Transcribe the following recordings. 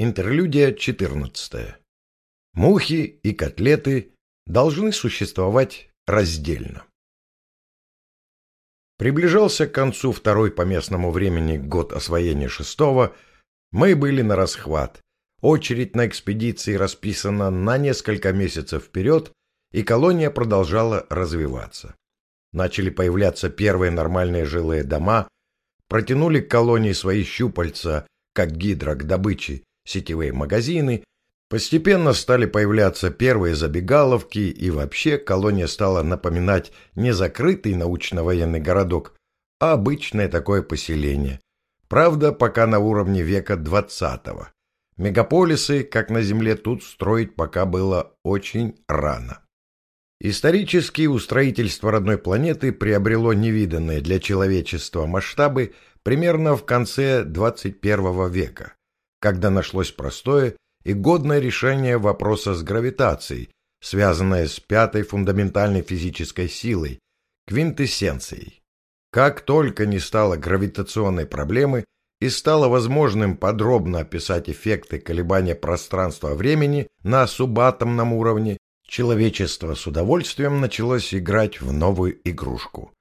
Интерлюдия 14. Мухи и котлеты должны существовать раздельно. Приближался к концу второй по местному времени год освоения шестого. Мы были на расхват. Очередь на экспедиции расписана на несколько месяцев вперед, и колония продолжала развиваться. Начали появляться первые нормальные жилые дома, протянули к колонии свои щупальца, как гидра к добыче, сетевые магазины, постепенно стали появляться первые забегаловки, и вообще колония стала напоминать не закрытый научно-военный городок, а обычное такое поселение. Правда, пока на уровне века двадцатого. Мегаполисы, как на Земле, тут строить пока было очень рано. Исторически устроительство родной планеты приобрело невиданные для человечества масштабы примерно в конце 21 века когда нашлось простое и годное решение вопроса с гравитацией, связанное с пятой фундаментальной физической силой, квинтэссенцией. Как только не стало гравитационной проблемы и стало возможным подробно описать эффекты колебания пространства-времени на субатомном уровне, человечество с удовольствием началось играть в новую игрушку.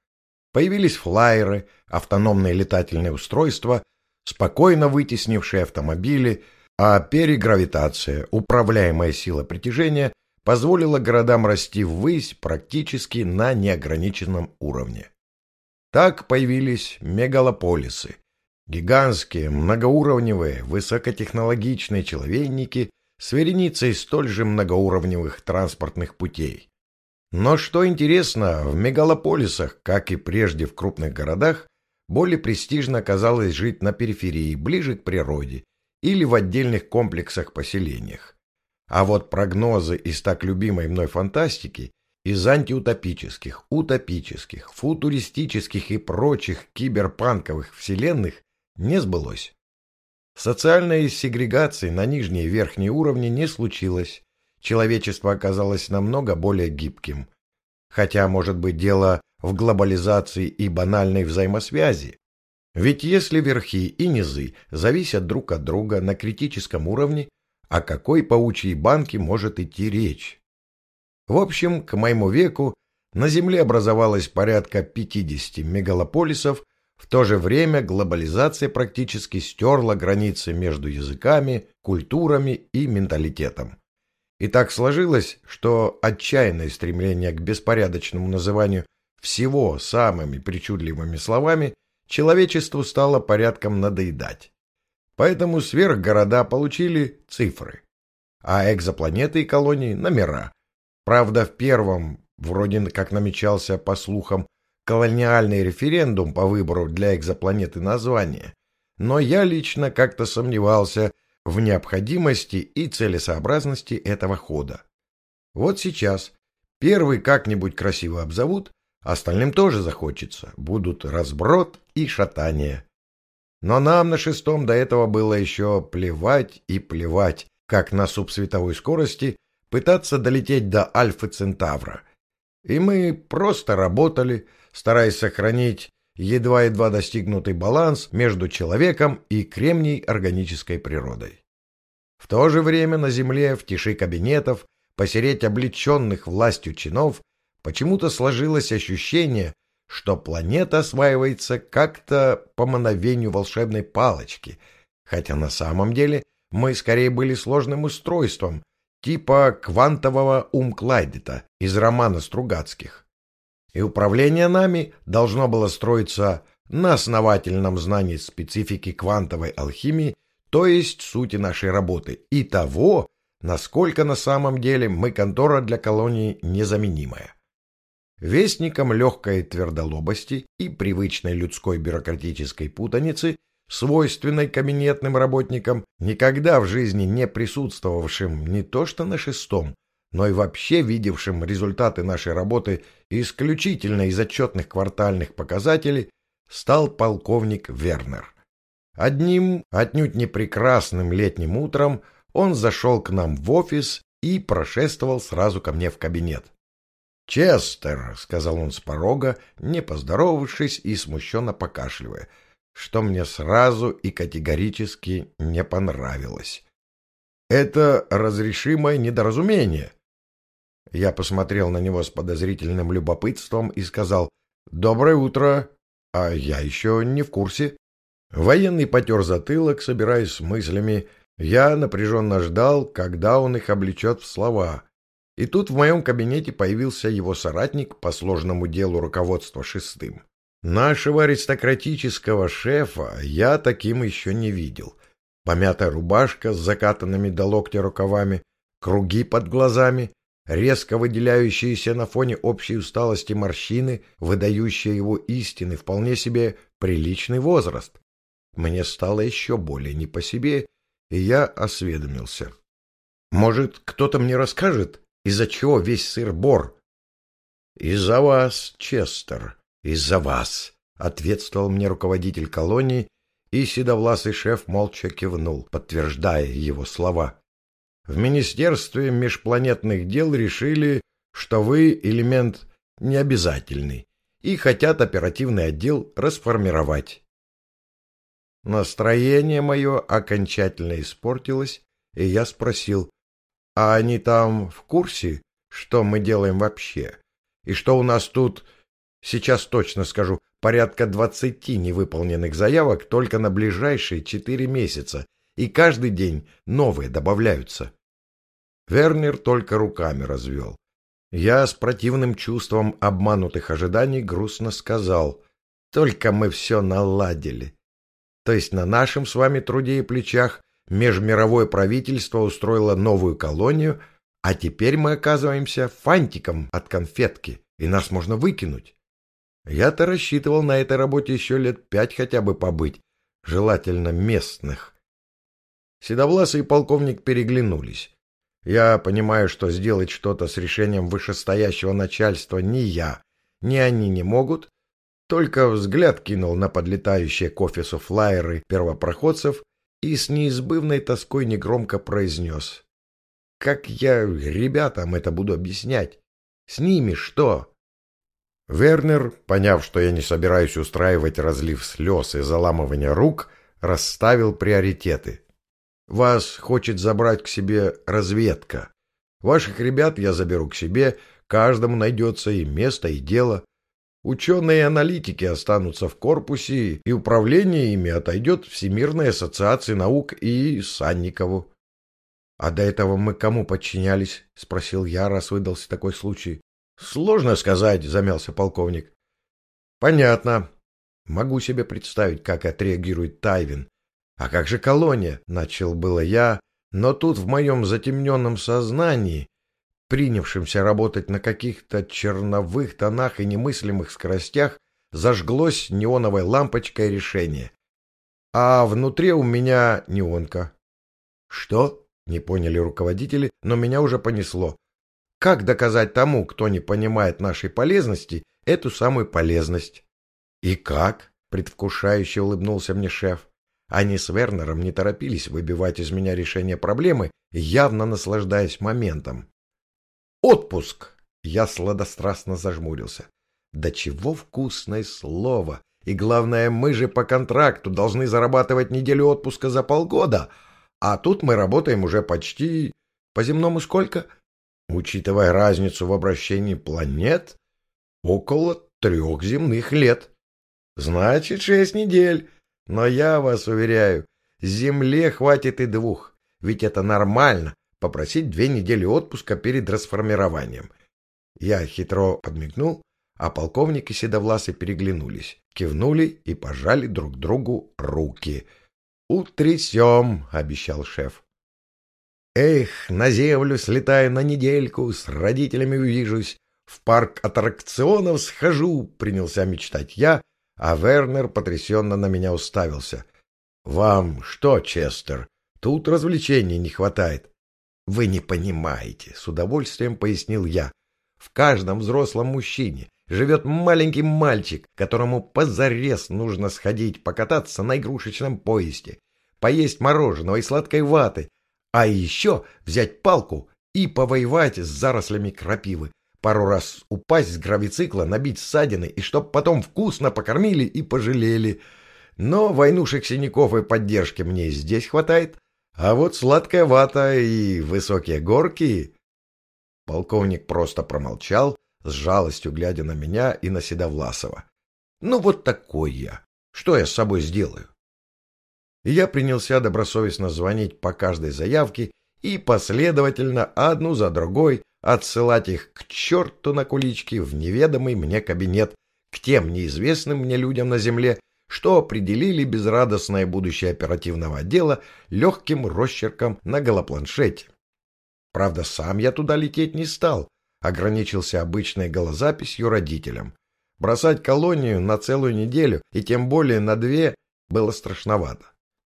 Появились флайеры, автономные летательные устройства – спокойно вытеснившие автомобили, а перегравитация, управляемая сила притяжения, позволила городам расти ввысь практически на неограниченном уровне. Так появились мегалополисы, гигантские, многоуровневые, высокотехнологичные человейники с вереницей столь же многоуровневых транспортных путей. Но что интересно, в мегалополисах, как и прежде в крупных городах, более престижно оказалось жить на периферии, ближе к природе или в отдельных комплексах-поселениях. А вот прогнозы из так любимой мной фантастики, из антиутопических, утопических, футуристических и прочих киберпанковых вселенных не сбылось. Социальной сегрегации на нижние и верхние уровни не случилось. Человечество оказалось намного более гибким. Хотя, может быть, дело в глобализации и банальной взаимосвязи. Ведь если верхи и низы зависят друг от друга на критическом уровне, о какой паучьей банке может идти речь? В общем, к моему веку на Земле образовалось порядка 50 мегалополисов, в то же время глобализация практически стерла границы между языками, культурами и менталитетом. И так сложилось, что отчаянное стремление к беспорядочному называнию всего самыми причудливыми словами человечеству стало порядком надоедать. Поэтому сверхгорода получили цифры, а экзопланеты и колонии — номера. Правда, в первом, вроде как намечался, по слухам, колониальный референдум по выбору для экзопланеты названия, но я лично как-то сомневался в необходимости и целесообразности этого хода. Вот сейчас первый как-нибудь красиво обзовут, Остальным тоже захочется. Будут разброд и шатание. Но нам на шестом до этого было еще плевать и плевать, как на субсветовой скорости пытаться долететь до Альфы Центавра. И мы просто работали, стараясь сохранить едва-едва достигнутый баланс между человеком и кремний органической природой. В то же время на Земле, в тиши кабинетов, посереть облеченных властью чинов, почему-то сложилось ощущение, что планета осваивается как-то по мановению волшебной палочки, хотя на самом деле мы скорее были сложным устройством, типа квантового Умклайдета из романа Стругацких. И управление нами должно было строиться на основательном знании специфики квантовой алхимии, то есть сути нашей работы, и того, насколько на самом деле мы контора для колонии незаменимая. Вестником легкой твердолобости и привычной людской бюрократической путаницы, свойственной кабинетным работникам, никогда в жизни не присутствовавшим не то что на шестом, но и вообще видевшим результаты нашей работы исключительно из отчетных квартальных показателей, стал полковник Вернер. Одним, отнюдь не прекрасным летним утром, он зашел к нам в офис и прошествовал сразу ко мне в кабинет. «Честер», — сказал он с порога, не поздоровавшись и смущенно покашливая, что мне сразу и категорически не понравилось. Это разрешимое недоразумение. Я посмотрел на него с подозрительным любопытством и сказал «Доброе утро, а я еще не в курсе». Военный потер затылок, собираясь с мыслями. Я напряженно ждал, когда он их облечет в слова. И тут в моем кабинете появился его соратник по сложному делу руководства шестым. Нашего аристократического шефа я таким еще не видел. Помятая рубашка с закатанными до локтя рукавами, круги под глазами, резко выделяющиеся на фоне общей усталости морщины, выдающие его истины, вполне себе приличный возраст. Мне стало еще более не по себе, и я осведомился. «Может, кто-то мне расскажет, из-за чего весь сыр-бор?» «Из-за вас, Честер», «Из-за вас», — ответствовал мне руководитель колонии, и седовласый шеф молча кивнул, подтверждая его слова. «В Министерстве межпланетных дел решили, что вы элемент необязательный и хотят оперативный отдел расформировать». Настроение мое окончательно испортилось, и я спросил, «А они там в курсе, что мы делаем вообще? И что у нас тут Сейчас точно скажу, порядка двадцати невыполненных заявок только на ближайшие четыре месяца, и каждый день новые добавляются. Вернер только руками развел. Я с противным чувством обманутых ожиданий грустно сказал, только мы все наладили. То есть на нашем с вами труде и плечах межмировое правительство устроило новую колонию, а теперь мы оказываемся фантиком от конфетки, и нас можно выкинуть. Я-то рассчитывал на этой работе еще лет пять хотя бы побыть, желательно местных. Седовласый и полковник переглянулись. Я понимаю, что сделать что-то с решением вышестоящего начальства ни я, ни они не могут, только взгляд кинул на подлетающие к офису флайеры первопроходцев и с неизбывной тоской негромко произнес. «Как я ребятам это буду объяснять? С ними что?» Вернер, поняв, что я не собираюсь устраивать разлив слез и заламывание рук, расставил приоритеты. Вас хочет забрать к себе разведка. Ваших ребят я заберу к себе, каждому найдется и место, и дело. Ученые и аналитики останутся в корпусе, и управление ими отойдет Всемирной ассоциации наук и Санникову. — А до этого мы кому подчинялись? — спросил я, раз выдался такой случай. Сложно сказать, замялся полковник. Понятно. Могу себе представить, как отреагирует Тайвин. А как же колония? Начал было я, но тут в моем затемненном сознании, принявшемся работать на каких-то черновых тонах и немыслимых скоростях, зажглось неоновой лампочкой решение. А внутри у меня неонка. Что? Не поняли руководители, но меня уже понесло. Как доказать тому, кто не понимает нашей полезности, эту самую полезность? И как? Предвкушающе улыбнулся мне шеф. Они с Вернером не торопились выбивать из меня решение проблемы, явно наслаждаясь моментом. Отпуск! Я сладострастно зажмурился. Да чего вкусное слово! И главное, мы же по контракту должны зарабатывать неделю отпуска за полгода, а тут мы работаем уже почти... По земному сколько? Учитывая разницу в обращении планет, около трех земных лет. Значит, шесть недель. Но я вас уверяю, Земле хватит и двух, ведь это нормально попросить две недели отпуска перед расформированием. Я хитро подмигнул, а полковник и Седовласы переглянулись, кивнули и пожали друг другу руки. «Утрясем», — обещал шеф. Эх, на землю слетаю на недельку, с родителями увижусь, в парк аттракционов схожу, принялся мечтать я, а Вернер потрясенно на меня уставился. Вам что, Честер, тут развлечений не хватает. Вы не понимаете, с удовольствием пояснил я. В каждом взрослом мужчине живет маленький мальчик, которому позарез нужно сходить покататься на игрушечном поезде, поесть мороженого и сладкой ваты, а еще взять палку и повоевать с зарослями крапивы, пару раз упасть с гравицикла, набить ссадины, и чтоб потом вкусно покормили и пожалели. Но войнушек синяков и поддержки мне здесь хватает, А вот сладкая вата и высокие горки... Полковник просто промолчал, с жалостью глядя на меня и на Седовласова. Ну вот такой я. Что я с собой сделаю? И я принялся добросовестно звонить по каждой заявке и последовательно одну за другой отсылать их к черту на кулички в неведомый мне кабинет, к тем неизвестным мне людям на земле, что определили безрадостное будущее оперативного отдела легким росчерком на голопланшете. Правда, сам я туда лететь не стал, ограничился обычной голозаписью родителям. Бросать колонию на целую неделю и тем более на две было страшновато.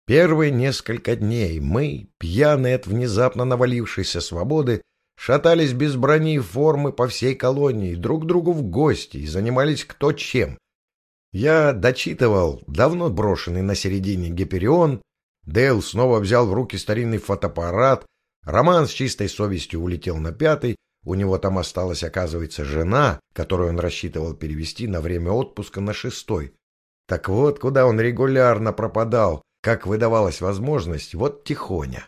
Первые несколько дней мы, пьяные от внезапно навалившейся свободы, шатались без брони и формы по всей колонии, друг другу в гости и занимались кто чем, я дочитывал давно брошенный на середине Гиперион, Дейл снова взял в руки старинный фотоаппарат, Роман с чистой совестью улетел на пятый, у него там осталась, оказывается, жена, которую он рассчитывал перевести на время отпуска на шестой. Так вот, куда он регулярно пропадал, как выдавалась возможность, вот тихоня.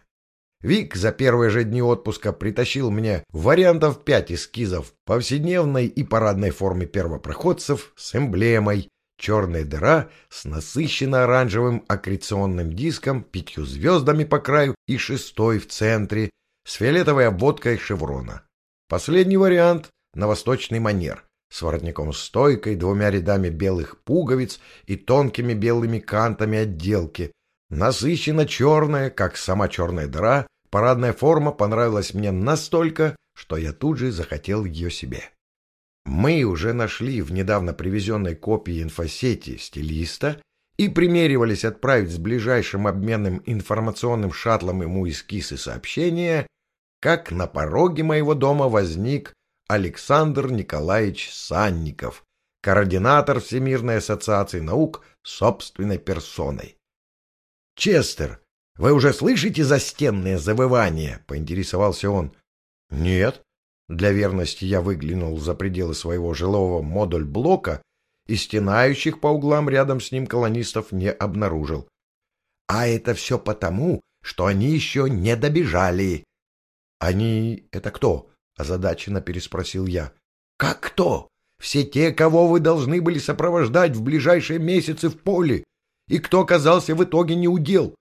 Вик за первые же дни отпуска притащил мне вариантов пять эскизов повседневной и парадной форме первопроходцев с эмблемой, Черная дыра с насыщенно-оранжевым аккреционным диском, пятью звездами по краю и шестой в центре, с фиолетовой обводкой шеврона. Последний вариант — на восточный манер, с воротником-стойкой, двумя рядами белых пуговиц и тонкими белыми кантами отделки. Насыщенно черная, как сама черная дыра, парадная форма понравилась мне настолько, что я тут же захотел ее себе. Мы уже нашли в недавно привезенной копии инфосети стилиста и примеривались отправить с ближайшим обменным информационным шаттлом ему эскизы сообщения, как на пороге моего дома возник Александр Николаевич Санников, координатор Всемирной ассоциации наук собственной персоной. «Честер, вы уже слышите застенные завывания?» — поинтересовался он. «Нет», для верности я выглянул за пределы своего жилого модуль-блока и стенающих по углам рядом с ним колонистов не обнаружил. А это все потому, что они еще не добежали. — Они — это кто? — озадаченно переспросил я. — Как кто? Все те, кого вы должны были сопровождать в ближайшие месяцы в поле, и кто оказался в итоге неудел.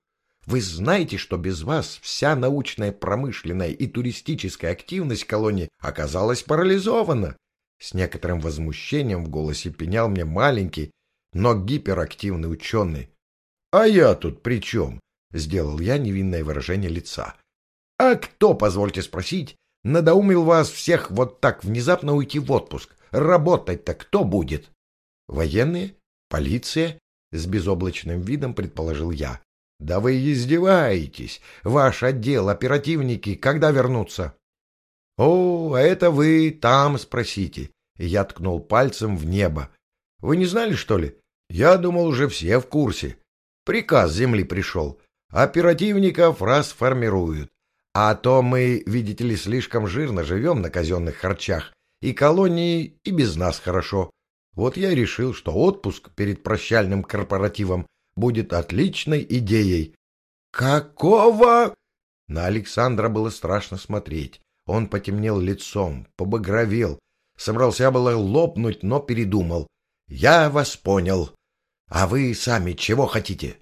Вы знаете, что без вас вся научная, промышленная и туристическая активность колонии оказалась парализована? С некоторым возмущением в голосе пенял мне маленький, но гиперактивный ученый. — А я тут при чем? — сделал я невинное выражение лица. — А кто, позвольте спросить, надоумил вас всех вот так внезапно уйти в отпуск? Работать-то кто будет? — Военные? Полиция? — с безоблачным видом предположил я. Да вы издеваетесь! Ваш отдел, оперативники, когда вернутся? О, а это вы там спросите. Я ткнул пальцем в небо. Вы не знали, что ли? Я думал, уже все в курсе. Приказ земли пришел. Оперативников расформируют. А то мы, видите ли, слишком жирно живем на казенных харчах, и колонии и без нас хорошо. Вот я решил, что отпуск перед прощальным корпоративом будет отличной идеей. Какого? На Александра было страшно смотреть. Он потемнел лицом, побагровел, собрался было лопнуть, но передумал. Я вас понял. А вы сами чего хотите?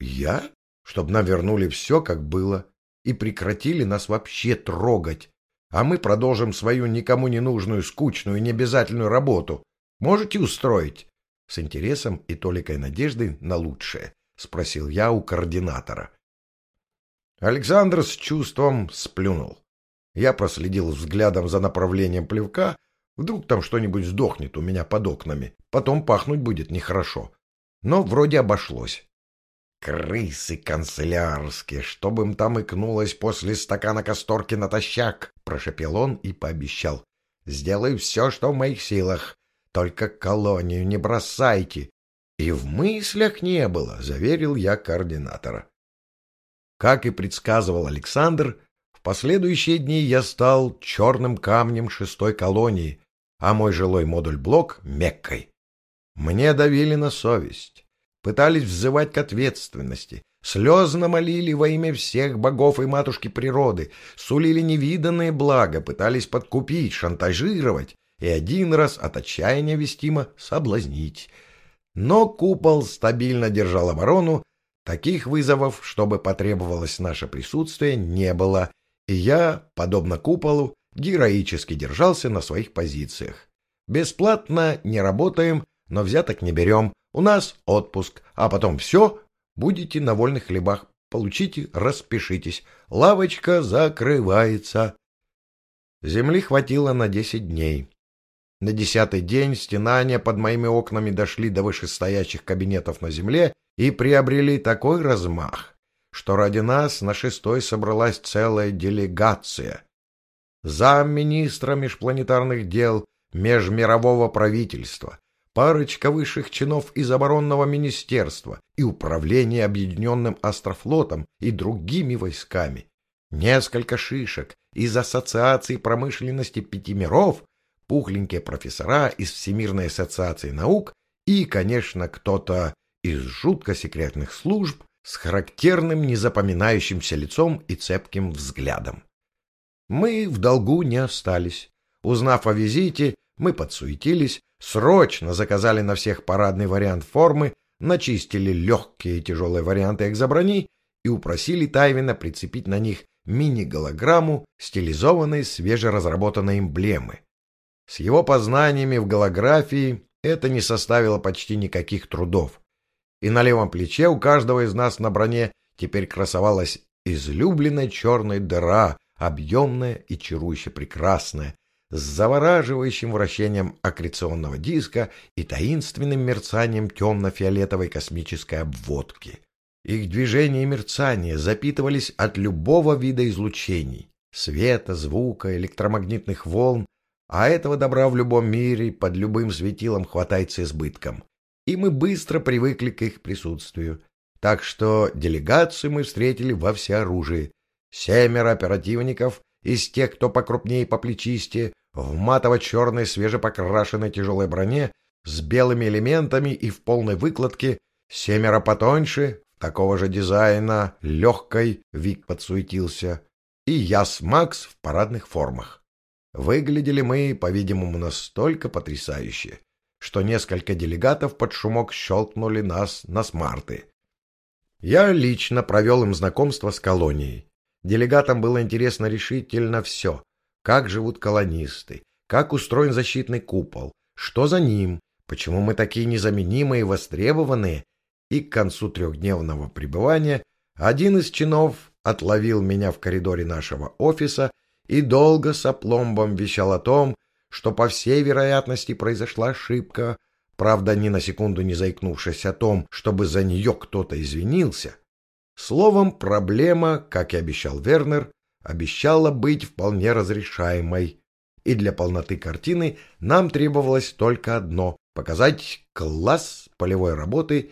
Я? Чтоб навернули все, как было, и прекратили нас вообще трогать. А мы продолжим свою никому не нужную, скучную и необязательную работу. Можете устроить? С интересом и толикой надежды на лучшее, спросил я у координатора. Александр с чувством сплюнул. Я проследил взглядом за направлением плевка. Вдруг там что-нибудь сдохнет у меня под окнами. Потом пахнуть будет нехорошо. Но вроде обошлось. «Крысы канцелярские, чтобы им там икнулось после стакана касторки натощак!» — прошепел он и пообещал. «Сделаю все, что в моих силах. Только колонию не бросайте. И в мыслях не было, заверил я координатора. Как и предсказывал Александр, в последующие дни я стал черным камнем шестой колонии, а мой жилой модуль-блок — Меккой. Мне давили на совесть, пытались взывать к ответственности, слезно молили во имя всех богов и матушки природы, сулили невиданные блага, пытались подкупить, шантажировать и один раз от отчаяния вестимо соблазнить. Но купол стабильно держал оборону, таких вызовов, чтобы потребовалось наше присутствие, не было, и я, подобно куполу, героически держался на своих позициях. Бесплатно не работаем, но взяток не берем, у нас отпуск, а потом все, будете на вольных хлебах, получите, распишитесь, лавочка закрывается. Земли хватило на десять дней. На десятый день стенания под моими окнами дошли до вышестоящих кабинетов на земле и приобрели такой размах, что ради нас на шестой собралась целая делегация. Замминистра межпланетарных дел межмирового правительства, парочка высших чинов из оборонного министерства и управления объединенным астрофлотом и другими войсками, несколько шишек из Ассоциации промышленности пяти миров, пухленькие профессора из Всемирной ассоциации наук и, конечно, кто-то из жутко секретных служб с характерным незапоминающимся лицом и цепким взглядом. Мы в долгу не остались. Узнав о визите, мы подсуетились, срочно заказали на всех парадный вариант формы, начистили легкие и тяжелые варианты экзоброни и упросили Тайвина прицепить на них мини-голограмму стилизованной свежеразработанной эмблемы. С его познаниями в голографии это не составило почти никаких трудов. И на левом плече у каждого из нас на броне теперь красовалась излюбленная черная дыра, объемная и чарующе прекрасная, с завораживающим вращением аккреционного диска и таинственным мерцанием темно-фиолетовой космической обводки. Их движение и мерцание запитывались от любого вида излучений — света, звука, электромагнитных волн, а этого добра в любом мире под любым светилом хватает с избытком. И мы быстро привыкли к их присутствию. Так что делегацию мы встретили во всеоружии. Семеро оперативников из тех, кто покрупнее и поплечистее, в матово-черной свежепокрашенной тяжелой броне с белыми элементами и в полной выкладке, семеро потоньше, такого же дизайна, легкой, Вик подсуетился, и я с Макс в парадных формах. Выглядели мы, по-видимому, настолько потрясающе, что несколько делегатов под шумок щелкнули нас на смарты. Я лично провел им знакомство с колонией. Делегатам было интересно решительно все, как живут колонисты, как устроен защитный купол, что за ним, почему мы такие незаменимые и востребованные. И к концу трехдневного пребывания один из чинов отловил меня в коридоре нашего офиса и долго с опломбом вещал о том, что по всей вероятности произошла ошибка, правда, ни на секунду не заикнувшись о том, чтобы за нее кто-то извинился. Словом, проблема, как и обещал Вернер, обещала быть вполне разрешаемой, и для полноты картины нам требовалось только одно — показать класс полевой работы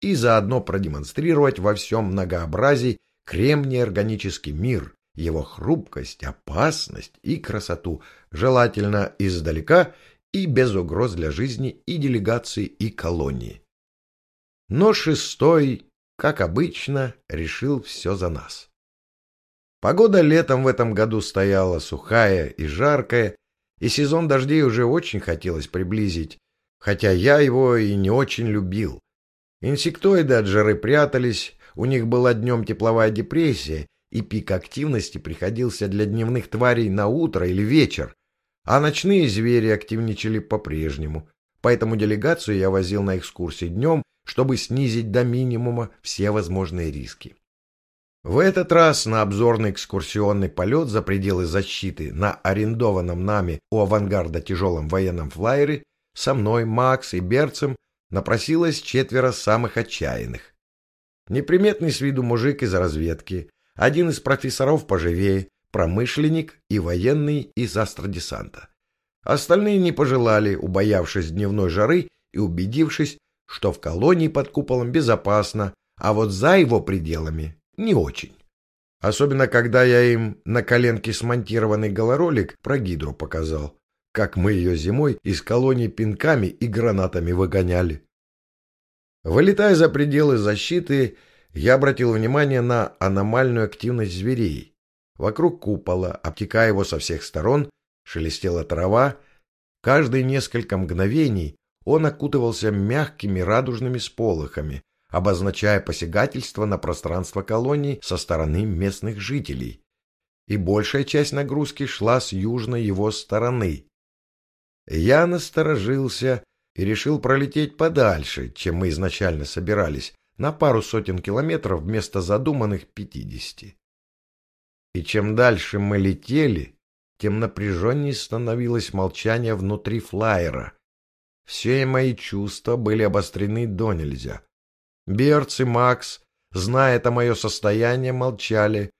и заодно продемонстрировать во всем многообразии кремний органический мир, его хрупкость, опасность и красоту, желательно издалека и без угроз для жизни и делегации, и колонии. Но шестой, как обычно, решил все за нас. Погода летом в этом году стояла сухая и жаркая, и сезон дождей уже очень хотелось приблизить, хотя я его и не очень любил. Инсектоиды от жары прятались, у них была днем тепловая депрессия, и пик активности приходился для дневных тварей на утро или вечер, а ночные звери активничали по-прежнему. Поэтому делегацию я возил на экскурсии днем, чтобы снизить до минимума все возможные риски. В этот раз на обзорный экскурсионный полет за пределы защиты на арендованном нами у авангарда тяжелом военном флайере со мной, Макс и Берцем напросилось четверо самых отчаянных. Неприметный с виду мужик из разведки, один из профессоров поживее, промышленник и военный из астродесанта. Остальные не пожелали, убоявшись дневной жары и убедившись, что в колонии под куполом безопасно, а вот за его пределами не очень. Особенно, когда я им на коленке смонтированный голоролик про гидру показал, как мы ее зимой из колонии пинками и гранатами выгоняли. Вылетая за пределы защиты, Я обратил внимание на аномальную активность зверей. Вокруг купола, обтекая его со всех сторон, шелестела трава. Каждые несколько мгновений он окутывался мягкими радужными сполохами, обозначая посягательство на пространство колоний со стороны местных жителей. И большая часть нагрузки шла с южной его стороны. Я насторожился и решил пролететь подальше, чем мы изначально собирались, на пару сотен километров вместо задуманных пятидесяти. И чем дальше мы летели, тем напряженнее становилось молчание внутри флайера. Все мои чувства были обострены до нельзя. Берц и Макс, зная это мое состояние, молчали,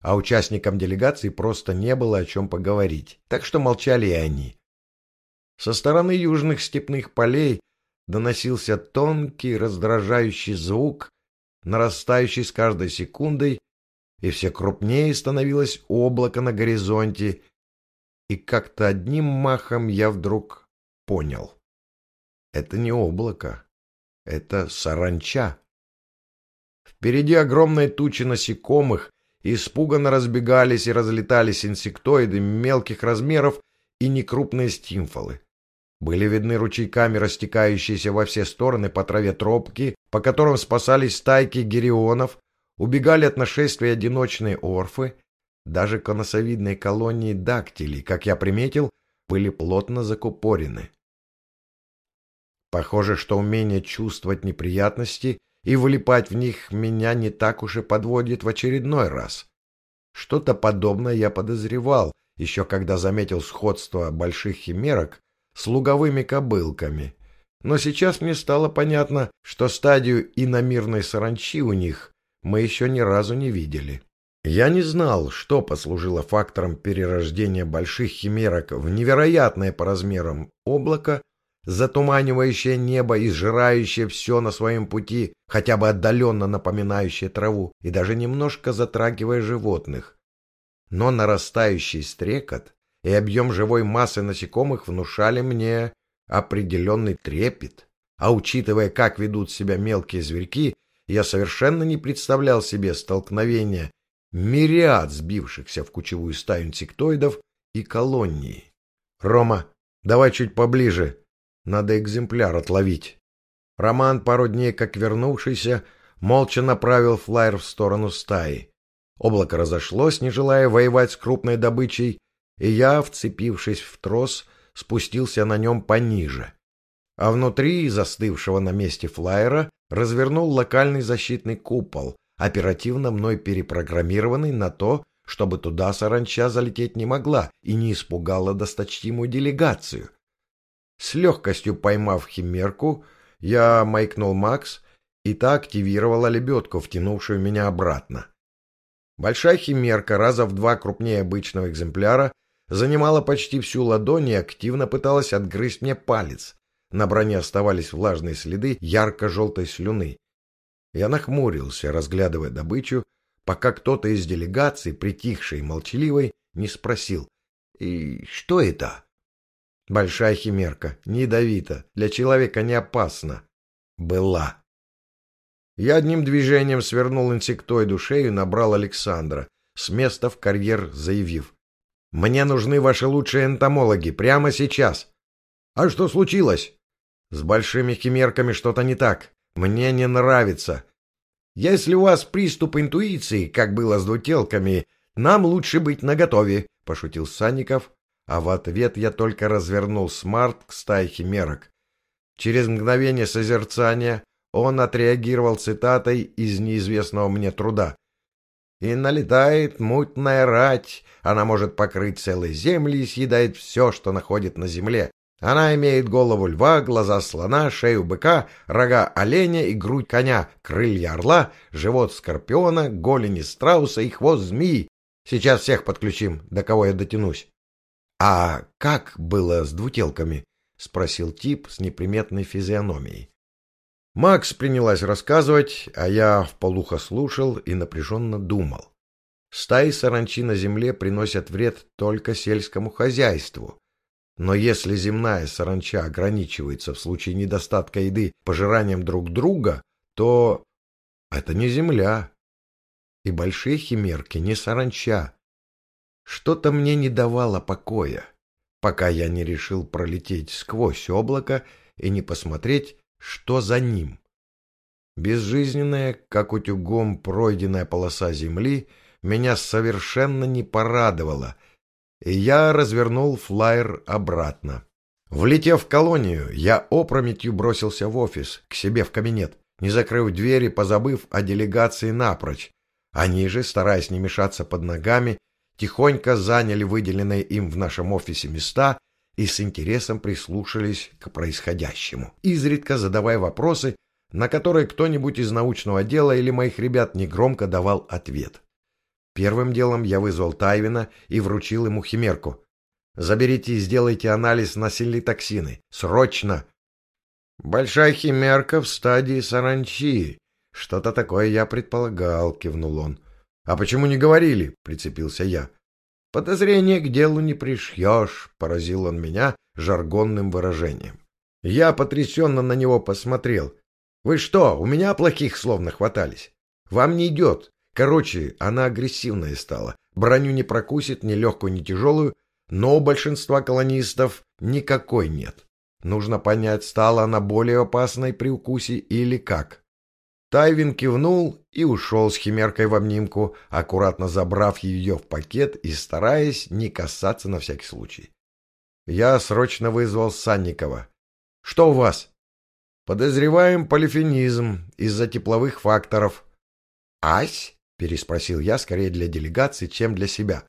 а участникам делегации просто не было о чем поговорить, так что молчали и они. Со стороны южных степных полей доносился тонкий раздражающий звук, нарастающий с каждой секундой, и все крупнее становилось облако на горизонте, и как-то одним махом я вдруг понял. Это не облако, это саранча. Впереди огромные тучи насекомых испуганно разбегались и разлетались инсектоиды мелких размеров и некрупные стимфолы. Были видны ручейками растекающиеся во все стороны по траве тропки, по которым спасались стайки герионов, убегали от нашествия одиночные орфы, даже конусовидные колонии дактилей, как я приметил, были плотно закупорены. Похоже, что умение чувствовать неприятности и вылипать в них меня не так уж и подводит в очередной раз. Что-то подобное я подозревал, еще когда заметил сходство больших химерок с луговыми кобылками. Но сейчас мне стало понятно, что стадию иномирной саранчи у них мы еще ни разу не видели. Я не знал, что послужило фактором перерождения больших химерок в невероятное по размерам облако, затуманивающее небо и сжирающее все на своем пути, хотя бы отдаленно напоминающее траву и даже немножко затрагивая животных. Но нарастающий стрекот и объем живой массы насекомых внушали мне определенный трепет. А учитывая, как ведут себя мелкие зверьки, я совершенно не представлял себе столкновения мириад сбившихся в кучевую стаю инсектоидов и колонии. «Рома, давай чуть поближе. Надо экземпляр отловить». Роман, пару дней как вернувшийся, молча направил флайер в сторону стаи. Облако разошлось, не желая воевать с крупной добычей, и я, вцепившись в трос, спустился на нем пониже. А внутри застывшего на месте флайера развернул локальный защитный купол, оперативно мной перепрограммированный на то, чтобы туда саранча залететь не могла и не испугала досточтимую делегацию. С легкостью поймав химерку, я майкнул Макс, и та активировала лебедку, втянувшую меня обратно. Большая химерка, раза в два крупнее обычного экземпляра, занимала почти всю ладонь и активно пыталась отгрызть мне палец. На броне оставались влажные следы ярко-желтой слюны. Я нахмурился, разглядывая добычу, пока кто-то из делегации, притихшей и молчаливой, не спросил. «И что это?» «Большая химерка, не ядовита, для человека не опасна». «Была». Я одним движением свернул инсектоиду шею и набрал Александра, с места в карьер заявив. Мне нужны ваши лучшие энтомологи прямо сейчас. А что случилось? С большими химерками что-то не так. Мне не нравится. Если у вас приступ интуиции, как было с двутелками, нам лучше быть наготове, — пошутил Санников, а в ответ я только развернул смарт к стае химерок. Через мгновение созерцания он отреагировал цитатой из неизвестного мне труда. «И налетает мутная рать, она может покрыть целые земли и съедает все, что находит на земле. Она имеет голову льва, глаза слона, шею быка, рога оленя и грудь коня, крылья орла, живот скорпиона, голени страуса и хвост змеи. Сейчас всех подключим, до кого я дотянусь. — А как было с двутелками? — спросил тип с неприметной физиономией. Макс принялась рассказывать, а я вполуха слушал и напряженно думал. Стаи саранчи на земле приносят вред только сельскому хозяйству. Но если земная саранча ограничивается в случае недостатка еды пожиранием друг друга, то... Это не земля. И большие химерки не саранча. Что-то мне не давало покоя, пока я не решил пролететь сквозь облако и не посмотреть, что за ним. Безжизненная, как утюгом пройденная полоса земли, меня совершенно не порадовала, и я развернул флайер обратно. Влетев в колонию, я опрометью бросился в офис, к себе в кабинет, не закрыв двери, позабыв о делегации напрочь. Они же, стараясь не мешаться под ногами, тихонько заняли выделенные им в нашем офисе места и с интересом прислушались к происходящему, изредка задавая вопросы, на которые кто-нибудь из научного отдела или моих ребят негромко давал ответ. Первым делом я вызвал Тайвина и вручил ему химерку. «Заберите и сделайте анализ на селитоксины. Срочно!» «Большая химерка в стадии саранчи. Что-то такое я предполагал», — кивнул он. «А почему не говорили?» — прицепился я. «Подозрение к делу не пришьешь», — поразил он меня жаргонным выражением. Я потрясенно на него посмотрел. «Вы что, у меня плохих слов нахватались? Вам не идет. Короче, она агрессивная стала. Броню не прокусит, ни легкую, ни тяжелую, но у большинства колонистов никакой нет. Нужно понять, стала она более опасной при укусе или как. Тайвин кивнул и ушел с химеркой в обнимку, аккуратно забрав ее в пакет и стараясь не касаться на всякий случай. Я срочно вызвал Санникова. «Что у вас?» «Подозреваем полифенизм из-за тепловых факторов». «Ась?» — переспросил я скорее для делегации, чем для себя.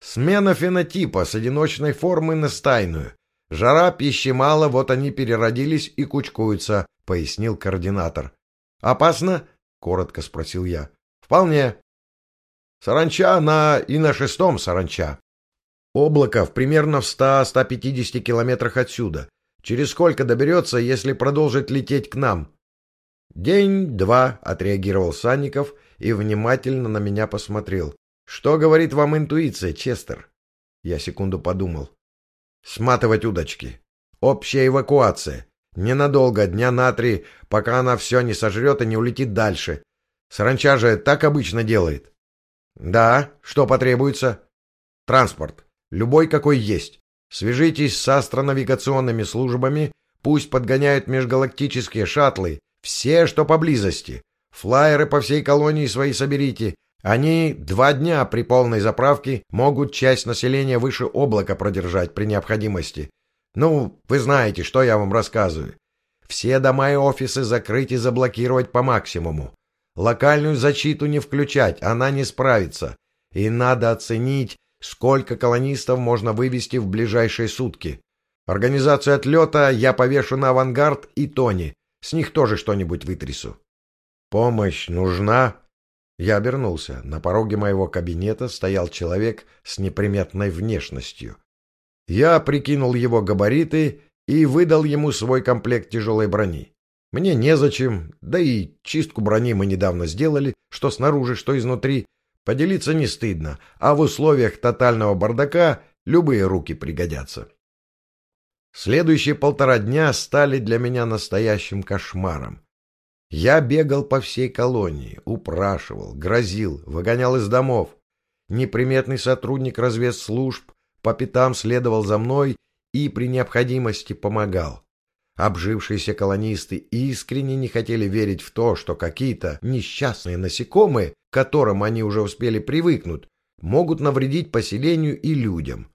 «Смена фенотипа с одиночной формы на стайную. Жара, пищи мало, вот они переродились и кучкуются», — пояснил координатор. «Опасно?» — коротко спросил я. «Вполне. Саранча на и на шестом саранча. Облако в примерно в 100-150 километрах отсюда. Через сколько доберется, если продолжит лететь к нам? День-два, отреагировал Санников и внимательно на меня посмотрел. Что говорит вам интуиция, Честер? Я секунду подумал. Сматывать удочки. Общая эвакуация. Ненадолго, дня на три, пока она все не сожрет и не улетит дальше. Саранча же так обычно делает. Да, что потребуется? Транспорт. Любой, какой есть. Свяжитесь с астронавигационными службами, пусть подгоняют межгалактические шаттлы, все, что поблизости. Флайеры по всей колонии свои соберите. Они два дня при полной заправке могут часть населения выше облака продержать при необходимости. Ну, вы знаете, что я вам рассказываю. Все дома и офисы закрыть и заблокировать по максимуму. Локальную защиту не включать, она не справится. И надо оценить, сколько колонистов можно вывести в ближайшие сутки. Организацию отлета я повешу на авангард и Тони. С них тоже что-нибудь вытрясу. Помощь нужна? Я обернулся. На пороге моего кабинета стоял человек с неприметной внешностью. Я прикинул его габариты и выдал ему свой комплект тяжелой брони. Мне незачем, да и чистку брони мы недавно сделали, что снаружи, что изнутри. Поделиться не стыдно, а в условиях тотального бардака любые руки пригодятся. Следующие полтора дня стали для меня настоящим кошмаром. Я бегал по всей колонии, упрашивал, грозил, выгонял из домов. Неприметный сотрудник разведслужб по пятам следовал за мной и при необходимости помогал. Обжившиеся колонисты искренне не хотели верить в то, что какие-то несчастные насекомые, к которым они уже успели привыкнуть, могут навредить поселению и людям.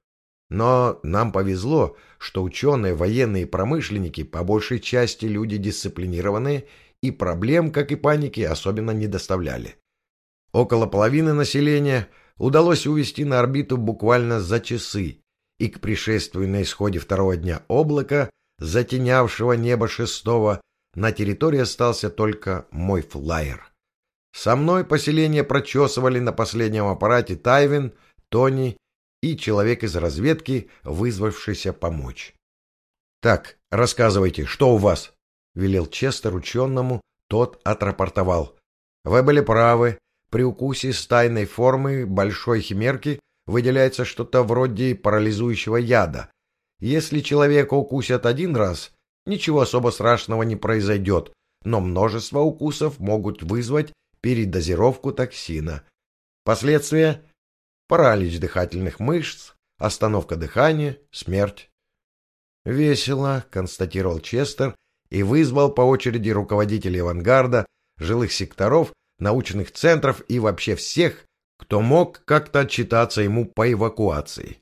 Но нам повезло, что ученые, военные и промышленники по большей части люди дисциплинированные и проблем, как и паники, особенно не доставляли. Около половины населения удалось увести на орбиту буквально за часы, и к пришествию на исходе второго дня облака, затенявшего небо шестого, на территории остался только мой флайер. Со мной поселение прочесывали на последнем аппарате Тайвин, Тони и человек из разведки, вызвавшийся помочь. «Так, рассказывайте, что у вас?» — велел Честер ученому, тот отрапортовал. «Вы были правы, при укусе стайной формы большой химерки выделяется что-то вроде парализующего яда. Если человека укусят один раз, ничего особо страшного не произойдет, но множество укусов могут вызвать передозировку токсина. Последствия – паралич дыхательных мышц, остановка дыхания, смерть. «Весело», – констатировал Честер и вызвал по очереди руководителей авангарда, жилых секторов, научных центров и вообще всех, кто мог как-то отчитаться ему по эвакуации.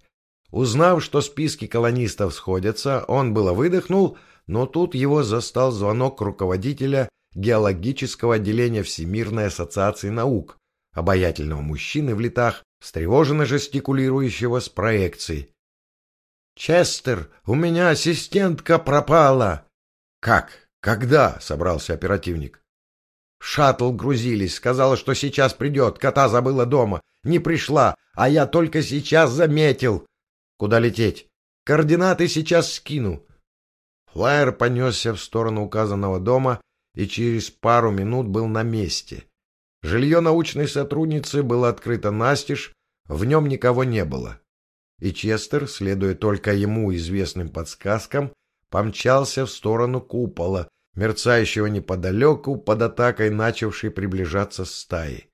Узнав, что списки колонистов сходятся, он было выдохнул, но тут его застал звонок руководителя геологического отделения Всемирной ассоциации наук, обаятельного мужчины в летах, встревоженно жестикулирующего с проекцией. «Честер, у меня ассистентка пропала!» «Как? Когда?» — собрался оперативник. Шаттл грузились, сказала, что сейчас придет, кота забыла дома. Не пришла, а я только сейчас заметил. Куда лететь? Координаты сейчас скину. Флайер понесся в сторону указанного дома и через пару минут был на месте. Жилье научной сотрудницы было открыто настежь, в нем никого не было. И Честер, следуя только ему известным подсказкам, помчался в сторону купола, мерцающего неподалеку под атакой начавшей приближаться стаи.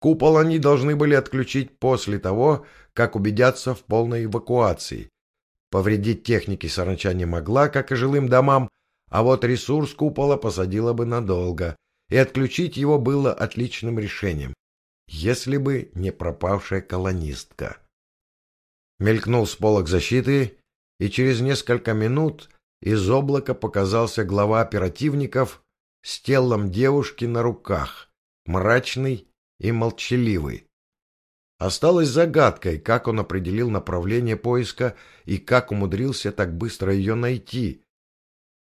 Купол они должны были отключить после того, как убедятся в полной эвакуации. Повредить техники саранча не могла, как и жилым домам, а вот ресурс купола посадила бы надолго, и отключить его было отличным решением, если бы не пропавшая колонистка. Мелькнул с полок защиты, и через несколько минут из облака показался глава оперативников с телом девушки на руках, мрачный и молчаливый. Осталось загадкой, как он определил направление поиска и как умудрился так быстро ее найти.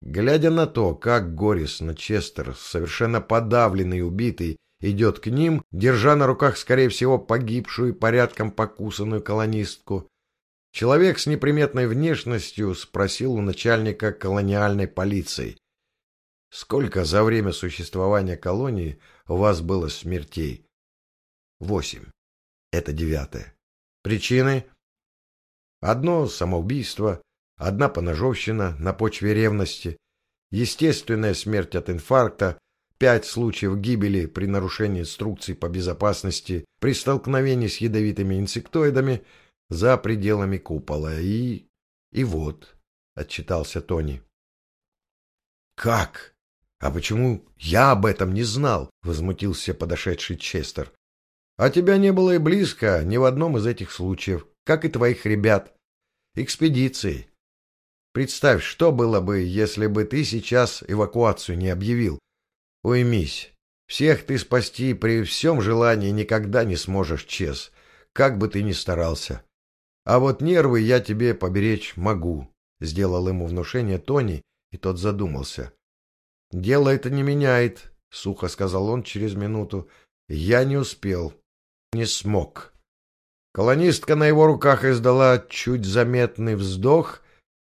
Глядя на то, как горестно Честер, совершенно подавленный и убитый, идет к ним, держа на руках, скорее всего, погибшую и порядком покусанную колонистку, человек с неприметной внешностью спросил у начальника колониальной полиции, «Сколько за время существования колонии у вас было смертей?» Восемь. Это девятое. Причины? Одно самоубийство, одна поножовщина на почве ревности, естественная смерть от инфаркта, пять случаев гибели при нарушении инструкций по безопасности при столкновении с ядовитыми инсектоидами за пределами купола. И... и вот, — отчитался Тони. «Как? А почему я об этом не знал?» — возмутился подошедший Честер. А тебя не было и близко ни в одном из этих случаев, как и твоих ребят. Экспедиции. Представь, что было бы, если бы ты сейчас эвакуацию не объявил. Уймись. Всех ты спасти при всем желании никогда не сможешь, Чес, как бы ты ни старался. А вот нервы я тебе поберечь могу, — сделал ему внушение Тони, и тот задумался. — Дело это не меняет, — сухо сказал он через минуту. — Я не успел не смог. Колонистка на его руках издала чуть заметный вздох,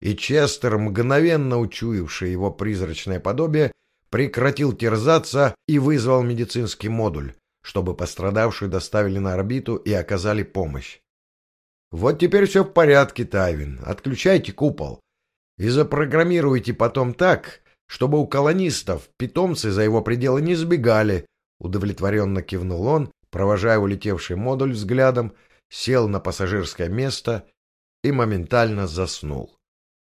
и Честер, мгновенно учуявший его призрачное подобие, прекратил терзаться и вызвал медицинский модуль, чтобы пострадавшую доставили на орбиту и оказали помощь. Вот теперь все в порядке, Тайвин. Отключайте купол. И запрограммируйте потом так, чтобы у колонистов питомцы за его пределы не сбегали, удовлетворенно кивнул он провожая улетевший модуль взглядом, сел на пассажирское место и моментально заснул.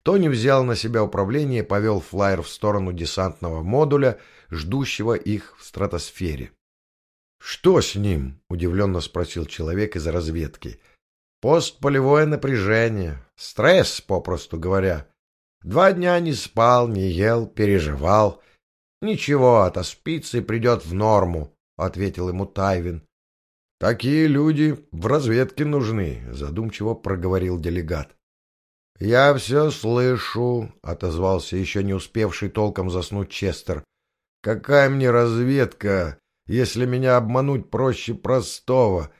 Тони взял на себя управление и повел флайер в сторону десантного модуля, ждущего их в стратосфере. «Что с ним?» — удивленно спросил человек из разведки. «Постполевое напряжение. Стресс, попросту говоря. Два дня не спал, не ел, переживал. Ничего, отоспится и придет в норму», — ответил ему Тайвин. «Такие люди в разведке нужны», — задумчиво проговорил делегат. «Я все слышу», — отозвался еще не успевший толком заснуть Честер. «Какая мне разведка, если меня обмануть проще простого?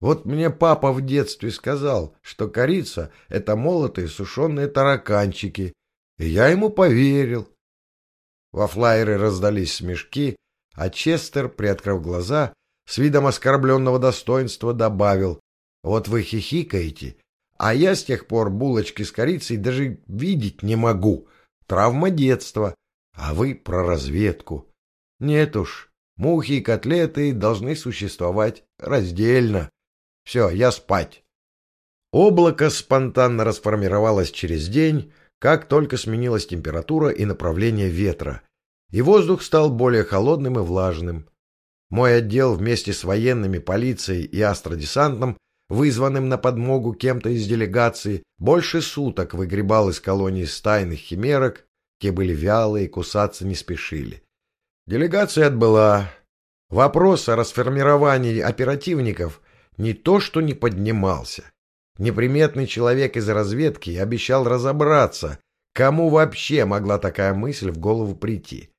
Вот мне папа в детстве сказал, что корица — это молотые сушеные тараканчики, и я ему поверил». Во флайере раздались смешки, а Честер, приоткрыв глаза, с видом оскорбленного достоинства добавил, «Вот вы хихикаете, а я с тех пор булочки с корицей даже видеть не могу. Травма детства. А вы про разведку. Нет уж, мухи и котлеты должны существовать раздельно. Все, я спать. Облако спонтанно расформировалось через день, как только сменилась температура и направление ветра, и воздух стал более холодным и влажным. Мой отдел вместе с военными, полицией и астродесантом, вызванным на подмогу кем-то из делегации, больше суток выгребал из колонии стайных химерок, те были вялые и кусаться не спешили. Делегация отбыла. Вопрос о расформировании оперативников не то что не поднимался, Неприметный человек из разведки обещал разобраться, кому вообще могла такая мысль в голову прийти.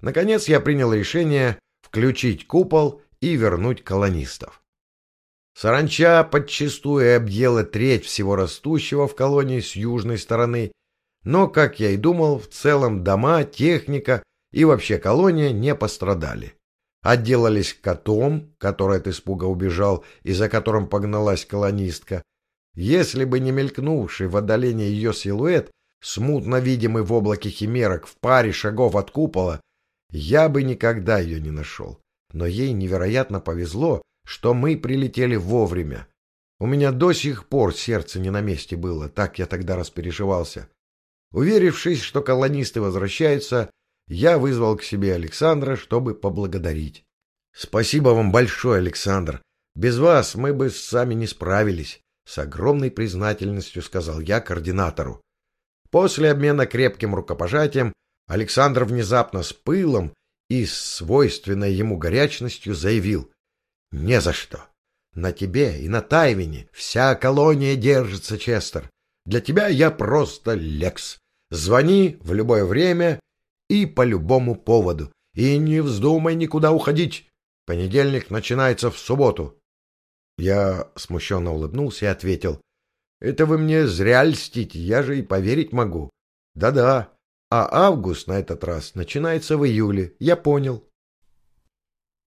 Наконец я принял решение включить купол и вернуть колонистов. Саранча подчистую объела треть всего растущего в колонии с южной стороны, но, как я и думал, в целом дома, техника и вообще колония не пострадали. Отделались котом, который от испуга убежал и за которым погналась колонистка, если бы не мелькнувший в отдалении ее силуэт, смутно видимый в облаке химерок в паре шагов от купола, я бы никогда ее не нашел. Но ей невероятно повезло, что мы прилетели вовремя. У меня до сих пор сердце не на месте было, так я тогда распереживался. Уверившись, что колонисты возвращаются, я вызвал к себе Александра, чтобы поблагодарить. — Спасибо вам большое, Александр. Без вас мы бы сами не справились. С огромной признательностью сказал я координатору. После обмена крепким рукопожатием Александр внезапно с пылом и с свойственной ему горячностью заявил. «Не за что. На тебе и на Тайвине вся колония держится, Честер. Для тебя я просто Лекс. Звони в любое время и по любому поводу. И не вздумай никуда уходить. Понедельник начинается в субботу. Я смущенно улыбнулся и ответил. «Это вы мне зря льстите, я же и поверить могу». «Да-да, а август на этот раз начинается в июле, я понял».